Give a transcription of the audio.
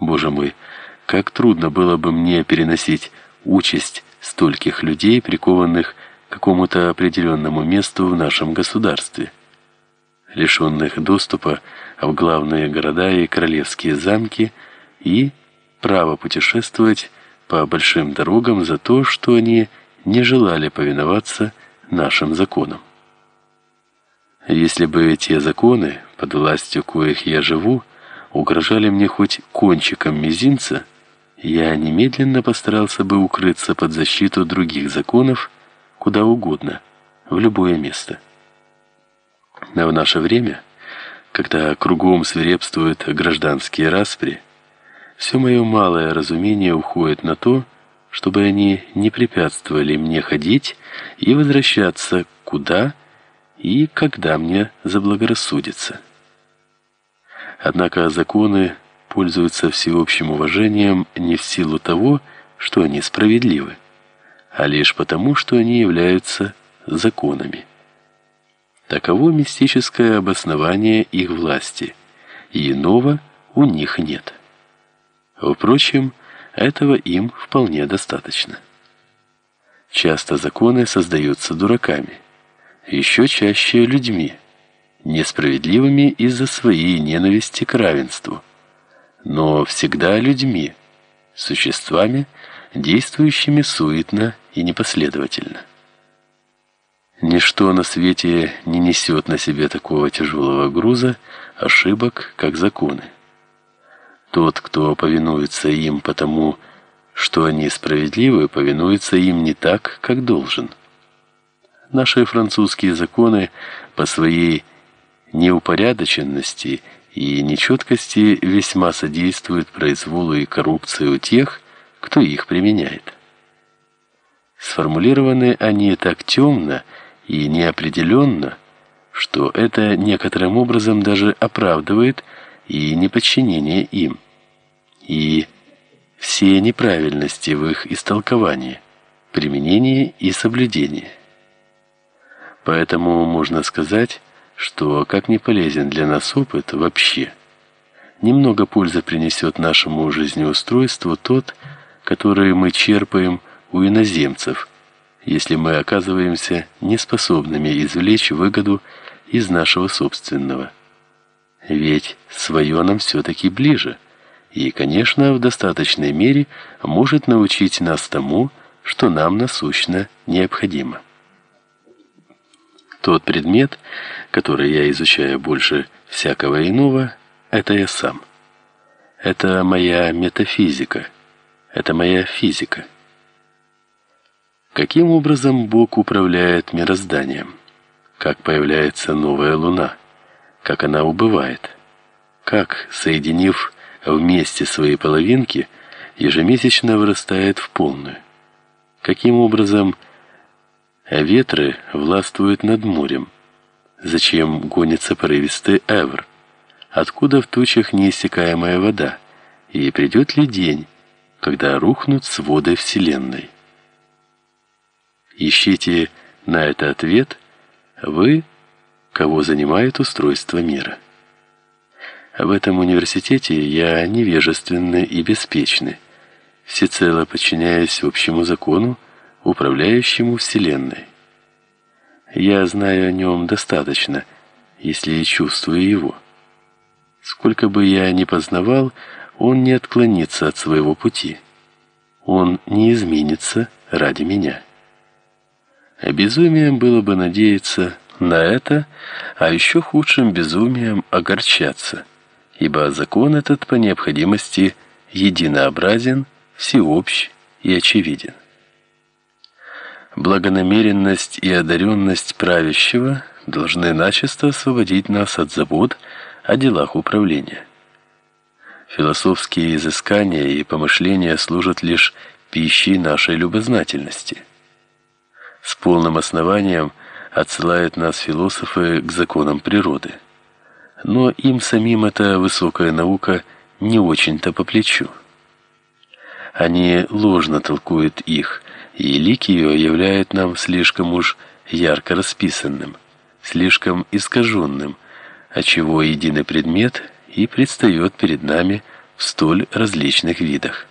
Боже мой, как трудно было бы мне переносить участь стольких людей, прикованных к какому-то определенному месту в нашем государстве, лишенных доступа в главные города и королевские замки и право путешествовать по большим дорогам за то, что они не желали повиноваться нашим законам. Если бы те законы, под властью коих я живу, угрожали мне хоть кончиком мизинца, я немедленно постарался бы укрыться под защиту других законов куда угодно, в любое место. Но в наше время, когда кругом свирепствуют гражданские распри, все мое малое разумение уходит на то, чтобы они не препятствовали мне ходить и возвращаться куда и когда мне заблагорассудится. Однако законы пользуются всеобщим уважением не в силу того, что они справедливы, а лишь потому, что они являются законами. Таково мистическое обоснование их власти, и иного у них нет. Впрочем, этого им вполне достаточно. Часто законы создаются дураками, еще чаще людьми, несправедливыми из-за своей ненависти к равенству, но всегда людьми, существами, действующими суетно и непоследовательно. Ничто на свете не несет на себе такого тяжелого груза ошибок, как законы. Тот, кто повинуется им потому, что они справедливы, повинуется им не так, как должен. Наши французские законы по своей неупорядоченности и нечеткости весьма содействуют произволу и коррупции у тех, кто их применяет. Сформулированы они так темно и неопределенно, что это некоторым образом даже оправдывает и неподчинение им, и все неправильности в их истолковании, применении и соблюдении. Поэтому можно сказать, что как не полезен для нас опыт вообще, немного пользы принесет нашему жизнеустройству тот, который мы черпаем у иноземцев, если мы оказываемся неспособными извлечь выгоду из нашего собственного. Ведь свое нам все-таки ближе, и, конечно, в достаточной мере может научить нас тому, что нам насущно необходимо. Тот предмет, который я изучаю больше всякого иного, это я сам. Это моя метафизика. Это моя физика. Каким образом Бог управляет мирозданием? Как появляется новая луна? Как она убывает? Как, соединив вместе свои половинки, ежемесячно вырастает в полную? Каким образом а ветры властвуют над морем. Зачем гонится порывистый Эвр? Откуда в тучах неиссякаемая вода? И придет ли день, когда рухнут своды вселенной? Ищите на это ответ вы, кого занимает устройство мира. В этом университете я невежественный и беспечный, всецело подчиняясь общему закону, управляющему Вселенной. Я знаю о нем достаточно, если чувствую его. Сколько бы я ни познавал, он не отклонится от своего пути. Он не изменится ради меня. Безумием было бы надеяться на это, а еще худшим безумием огорчаться, ибо закон этот по необходимости единообразен, всеобщ и очевиден. Благонамеренность и одаренность правящего должны начисто освободить нас от забот о делах управления. Философские изыскания и помышления служат лишь пищей нашей любознательности. С полным основанием отсылают нас философы к законам природы. Но им самим эта высокая наука не очень-то по плечу. Они ложно толкуют их, и лик ее являет нам слишком уж ярко расписанным, слишком искаженным, отчего единый предмет и предстает перед нами в столь различных видах.